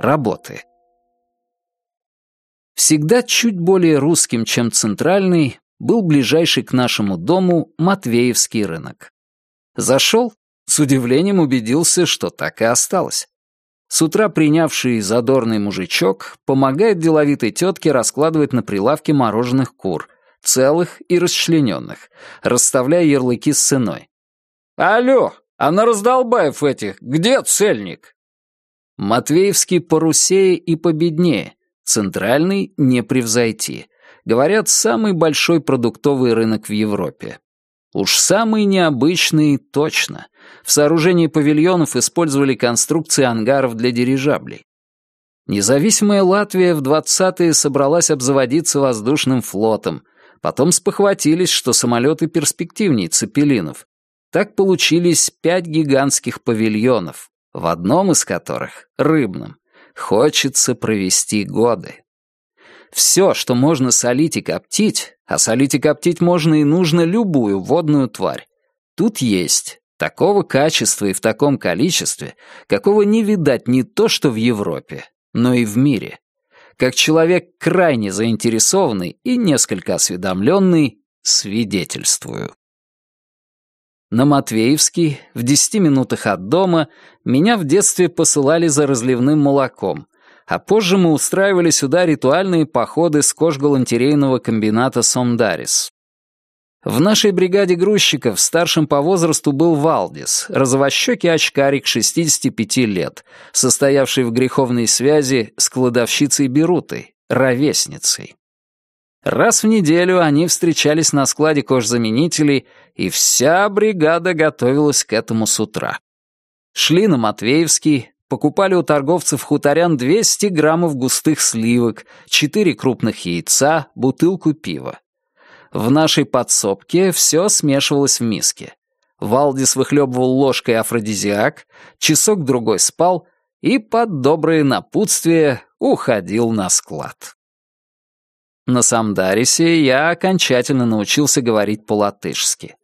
работы. Всегда чуть более русским, чем центральный, был ближайший к нашему дому Матвеевский рынок. Зашел, с удивлением убедился, что так и осталось. С утра принявший задорный мужичок помогает деловитой тетке раскладывать на прилавке мороженых кур, целых и расчлененных, расставляя ярлыки с ценой. «Алло, а на раздолбаев этих где цельник?» Матвеевский порусее и победнее, центральный не превзойти. Говорят, самый большой продуктовый рынок в Европе. Уж самый необычный точно. В сооружении павильонов использовали конструкции ангаров для дирижаблей. Независимая Латвия в 20-е собралась обзаводиться воздушным флотом, потом спохватились, что самолеты перспективнее цепелинов. Так получились пять гигантских павильонов, в одном из которых, рыбном, хочется провести годы. Все, что можно солить и коптить, а солить и коптить можно и нужно любую водную тварь, тут есть. Такого качества и в таком количестве, какого не видать не то что в Европе, но и в мире. Как человек крайне заинтересованный и несколько осведомленный, свидетельствую. На Матвеевский, в десяти минутах от дома, меня в детстве посылали за разливным молоком, а позже мы устраивали сюда ритуальные походы с кожгалантерейного комбината «Сомдарис». В нашей бригаде грузчиков старшим по возрасту был Валдис, розовощекий очкарик 65 лет, состоявший в греховной связи с кладовщицей Берутой, ровесницей. Раз в неделю они встречались на складе кожзаменителей, и вся бригада готовилась к этому с утра. Шли на Матвеевский, покупали у торговцев хуторян 200 граммов густых сливок, 4 крупных яйца, бутылку пива. В нашей подсобке все смешивалось в миске. Валдис выхлебывал ложкой афродизиак, часок-другой спал и под добрые напутствия уходил на склад. На Самдарисе я окончательно научился говорить по-латышски.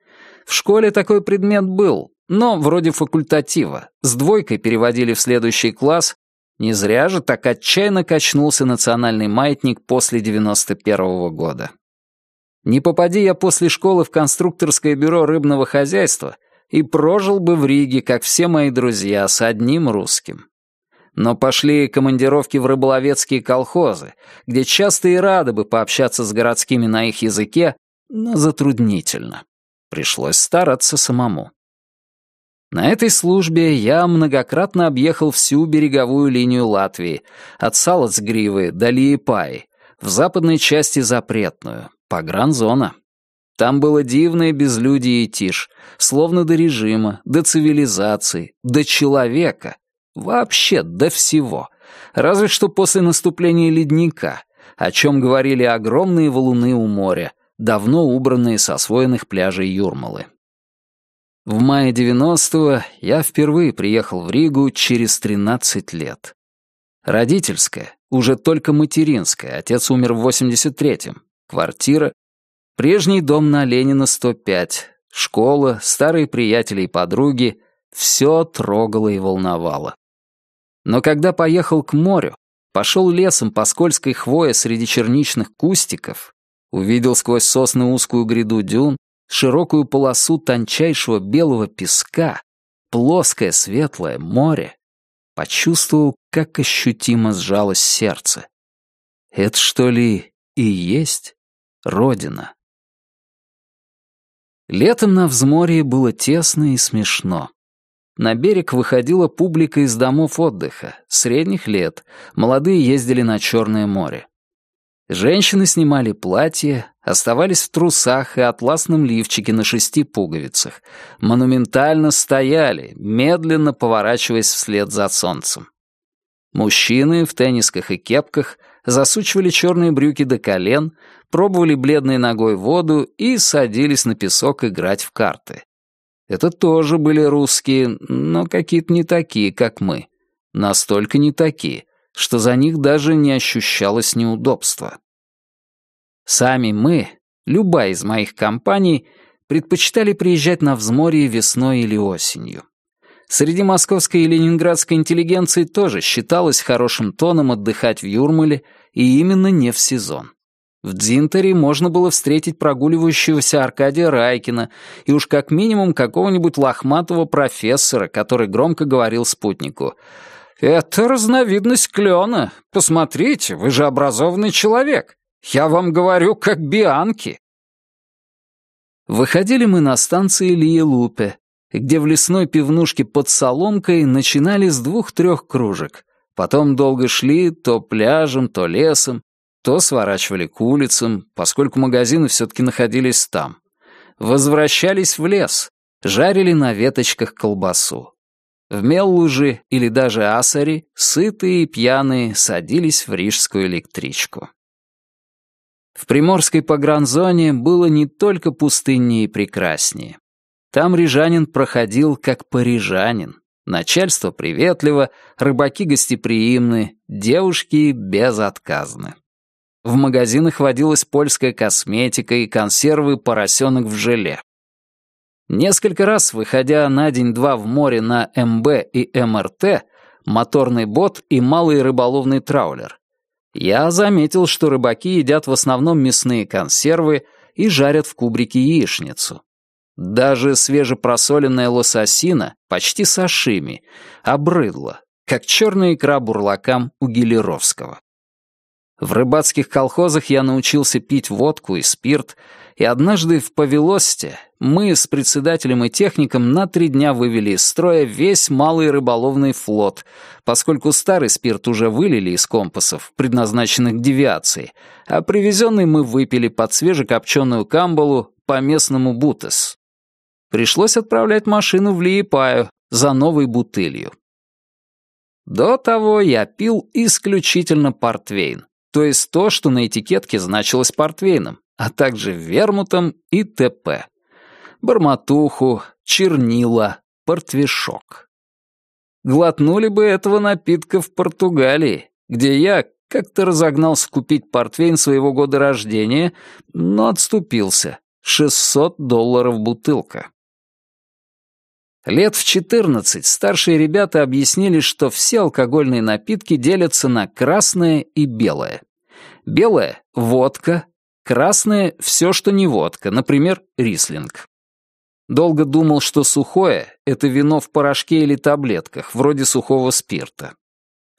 В школе такой предмет был, но вроде факультатива. С двойкой переводили в следующий класс. Не зря же так отчаянно качнулся национальный маятник после 91 -го года. Не попади я после школы в конструкторское бюро рыбного хозяйства и прожил бы в Риге, как все мои друзья, с одним русским. Но пошли командировки в рыболовецкие колхозы, где часто и рады бы пообщаться с городскими на их языке, но затруднительно. Пришлось стараться самому. На этой службе я многократно объехал всю береговую линию Латвии, от Салацгривы до Лиепаи, в западной части Запретную, Погранзона. Там было дивное безлюдие и тишь, словно до режима, до цивилизации, до человека. Вообще до всего. Разве что после наступления ледника, о чем говорили огромные валуны у моря, давно убранные с освоенных пляжей Юрмалы. В мае 90-го я впервые приехал в Ригу через 13 лет. Родительская, уже только материнская, отец умер в 83-м, квартира, прежний дом на Ленина 105, школа, старые приятели и подруги — все трогало и волновало. Но когда поехал к морю, пошел лесом по скользкой хвое среди черничных кустиков, увидел сквозь сосны узкую гряду дюн, широкую полосу тончайшего белого песка, плоское светлое море, почувствовал, как ощутимо сжалось сердце. Это что ли и есть Родина. Летом на взморье было тесно и смешно. На берег выходила публика из домов отдыха, средних лет, молодые ездили на Черное море. Женщины снимали платья, оставались в трусах и атласном лифчике на шести пуговицах, монументально стояли, медленно поворачиваясь вслед за солнцем. Мужчины в теннисках и кепках засучивали черные брюки до колен, пробовали бледной ногой воду и садились на песок играть в карты. Это тоже были русские, но какие-то не такие, как мы. Настолько не такие, что за них даже не ощущалось неудобства. Сами мы, любая из моих компаний, предпочитали приезжать на взморье весной или осенью. Среди московской и ленинградской интеллигенции тоже считалось хорошим тоном отдыхать в Юрмале и именно не в сезон. В Дзинтере можно было встретить прогуливающегося Аркадия Райкина и уж как минимум какого-нибудь лохматого профессора, который громко говорил спутнику «Это разновидность клена. Посмотрите, вы же образованный человек. Я вам говорю, как Бианки». Выходили мы на станции Лиелупе, где в лесной пивнушке под соломкой начинали с двух-трех кружек. Потом долго шли то пляжем, то лесом, то сворачивали к улицам, поскольку магазины все-таки находились там. Возвращались в лес, жарили на веточках колбасу. В Меллуже или даже Асари, сытые и пьяные, садились в рижскую электричку. В приморской погранзоне было не только пустыннее и прекраснее. Там рижанин проходил как парижанин. Начальство приветливо, рыбаки гостеприимны, девушки безотказны. В магазинах водилась польская косметика и консервы поросенок в желе. Несколько раз, выходя на день-два в море на МБ и МРТ, моторный бот и малый рыболовный траулер, я заметил, что рыбаки едят в основном мясные консервы и жарят в кубрике яичницу. Даже свежепросоленная лососина, почти сашими, обрыдла, как черная икра бурлакам у Гелеровского. В рыбацких колхозах я научился пить водку и спирт, и однажды в Павелосте мы с председателем и техником на три дня вывели из строя весь малый рыболовный флот, поскольку старый спирт уже вылили из компасов, предназначенных к девиации, а привезенный мы выпили под свежекопченую камбалу по местному бутес. Пришлось отправлять машину в Лиепаю за новой бутылью. До того я пил исключительно портвейн, то есть то, что на этикетке значилось портвейном, а также вермутом и ТП. Барматуху, чернила, портвишок. Глотнули бы этого напитка в Португалии, где я как-то разогнался купить портвейн своего года рождения, но отступился. 600 долларов бутылка. Лет в 14 старшие ребята объяснили, что все алкогольные напитки делятся на красное и белое. Белое — водка, красное — все, что не водка, например, рислинг. Долго думал, что сухое — это вино в порошке или таблетках, вроде сухого спирта.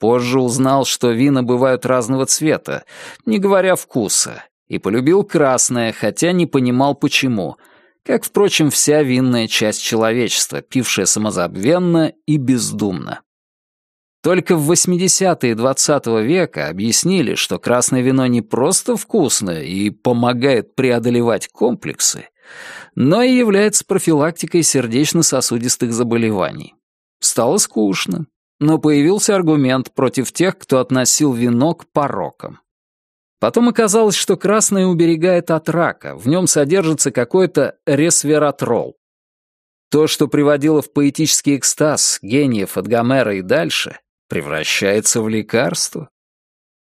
Позже узнал, что вина бывают разного цвета, не говоря вкуса, и полюбил красное, хотя не понимал почему — как, впрочем, вся винная часть человечества, пившая самозабвенно и бездумно. Только в 80-е XX века объяснили, что красное вино не просто вкусное и помогает преодолевать комплексы, но и является профилактикой сердечно-сосудистых заболеваний. Стало скучно, но появился аргумент против тех, кто относил вино к порокам. Потом оказалось, что красное уберегает от рака, в нем содержится какой-то ресвератрол. То, что приводило в поэтический экстаз гениев от Гомера и дальше, превращается в лекарство.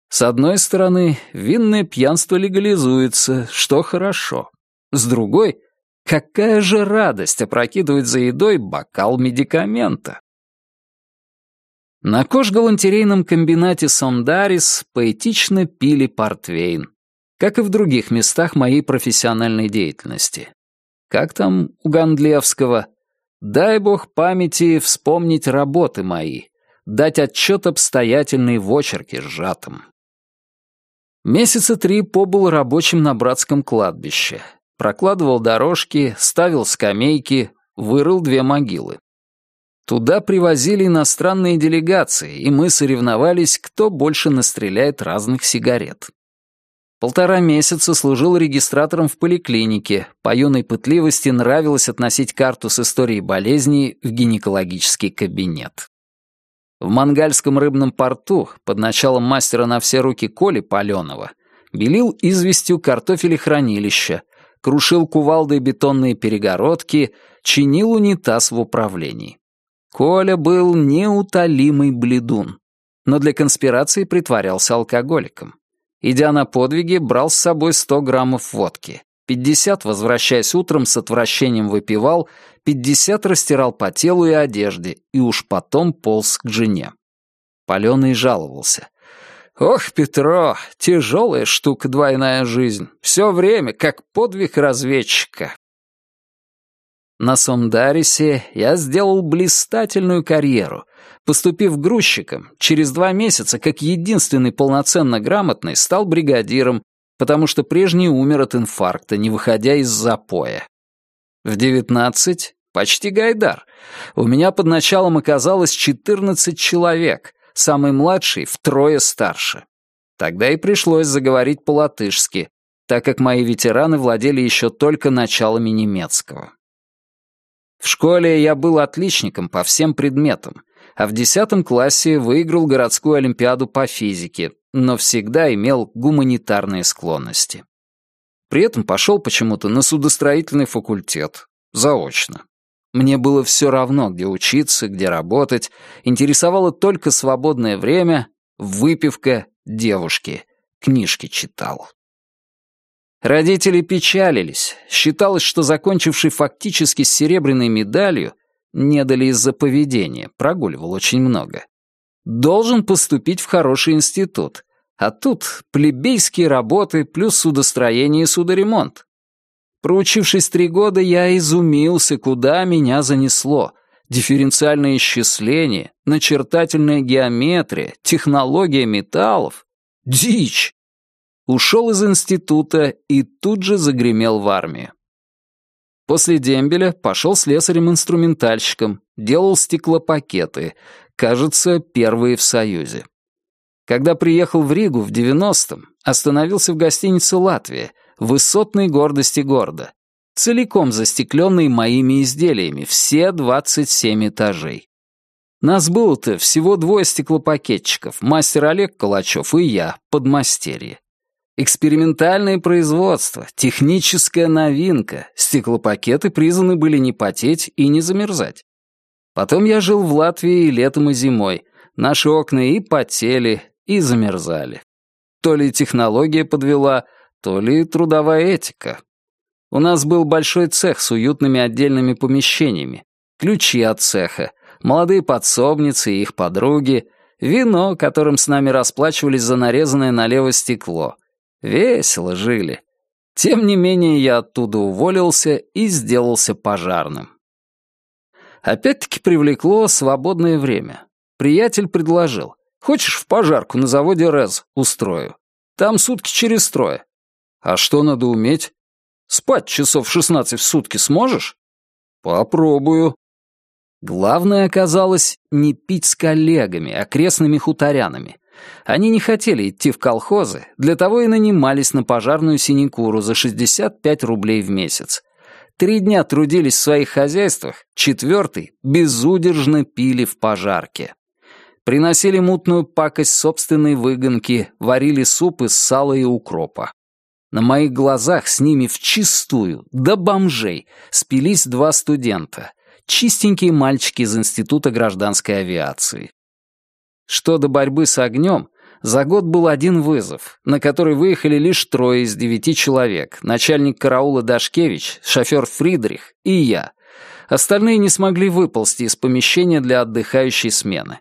С одной стороны, винное пьянство легализуется, что хорошо. С другой, какая же радость опрокидывать за едой бокал медикамента. На кожгалантерейном комбинате Сондарис поэтично пили портвейн, как и в других местах моей профессиональной деятельности. Как там у Гандлевского? «Дай бог памяти вспомнить работы мои, дать отчет обстоятельный в очерке сжатом». Месяца три побыл рабочим на братском кладбище. Прокладывал дорожки, ставил скамейки, вырыл две могилы. Туда привозили иностранные делегации, и мы соревновались, кто больше настреляет разных сигарет. Полтора месяца служил регистратором в поликлинике. По юной пытливости нравилось относить карту с историей болезней в гинекологический кабинет. В Мангальском рыбном порту под началом мастера на все руки Коли Паленова белил известью картофелехранилища, крушил кувалдой бетонные перегородки, чинил унитаз в управлении. Коля был неутолимый бледун, но для конспирации притворялся алкоголиком. Идя на подвиги, брал с собой 100 граммов водки. 50 возвращаясь утром с отвращением выпивал, 50 растирал по телу и одежде, и уж потом полз к жене. Паленый жаловался. «Ох, Петро, тяжелая штука двойная жизнь. Все время, как подвиг разведчика». На Сомдарисе я сделал блистательную карьеру. Поступив грузчиком, через два месяца, как единственный полноценно грамотный, стал бригадиром, потому что прежний умер от инфаркта, не выходя из запоя. В девятнадцать почти гайдар. У меня под началом оказалось четырнадцать человек, самый младший втрое старше. Тогда и пришлось заговорить по-латышски, так как мои ветераны владели еще только началами немецкого. В школе я был отличником по всем предметам, а в десятом классе выиграл городскую олимпиаду по физике, но всегда имел гуманитарные склонности. При этом пошел почему-то на судостроительный факультет, заочно. Мне было все равно, где учиться, где работать, интересовало только свободное время, выпивка, девушки, книжки читал. Родители печалились. Считалось, что закончивший фактически с серебряной медалью, не дали из-за поведения, прогуливал очень много, должен поступить в хороший институт. А тут плебейские работы плюс судостроение и судоремонт. Проучившись три года, я изумился, куда меня занесло. Дифференциальное исчисление, начертательная геометрия, технология металлов. Дичь! Ушел из института и тут же загремел в армию. После дембеля пошел слесарем-инструментальщиком, делал стеклопакеты, кажется, первые в Союзе. Когда приехал в Ригу в 90-м, остановился в гостинице «Латвия», высотной гордости города, целиком застекленный моими изделиями, все 27 этажей. Нас было-то всего двое стеклопакетчиков, мастер Олег Калачев и я, подмастерье. Экспериментальное производство, техническая новинка, стеклопакеты призваны были не потеть и не замерзать. Потом я жил в Латвии и летом, и зимой. Наши окна и потели, и замерзали. То ли технология подвела, то ли трудовая этика. У нас был большой цех с уютными отдельными помещениями, ключи от цеха, молодые подсобницы и их подруги, вино, которым с нами расплачивались за нарезанное налево стекло. Весело жили. Тем не менее, я оттуда уволился и сделался пожарным. Опять-таки привлекло свободное время. Приятель предложил. Хочешь в пожарку на заводе РЭЗ устрою? Там сутки через трое. А что надо уметь? Спать часов шестнадцать в сутки сможешь? Попробую. Главное оказалось не пить с коллегами, окрестными хуторянами. Они не хотели идти в колхозы, для того и нанимались на пожарную синекуру за 65 рублей в месяц. Три дня трудились в своих хозяйствах, четвертый безудержно пили в пожарке. Приносили мутную пакость собственной выгонки, варили суп из сала и укропа. На моих глазах с ними вчистую, до бомжей, спились два студента, чистенькие мальчики из Института гражданской авиации. Что до борьбы с огнем, за год был один вызов, на который выехали лишь трое из девяти человек, начальник караула Дашкевич, шофер Фридрих и я. Остальные не смогли выползти из помещения для отдыхающей смены.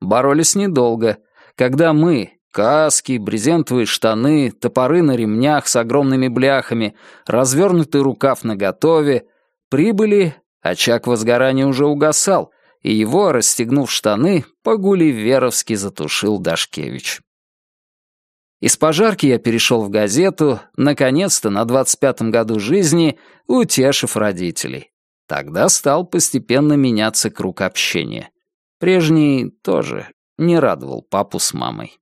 Боролись недолго. Когда мы, каски, брезентовые штаны, топоры на ремнях с огромными бляхами, развернутый рукав наготове, прибыли, очаг возгорания уже угасал, и его, расстегнув штаны, по-гулливеровски затушил Дашкевич. Из пожарки я перешел в газету, наконец-то, на 25-м году жизни, утешив родителей. Тогда стал постепенно меняться круг общения. Прежний тоже не радовал папу с мамой.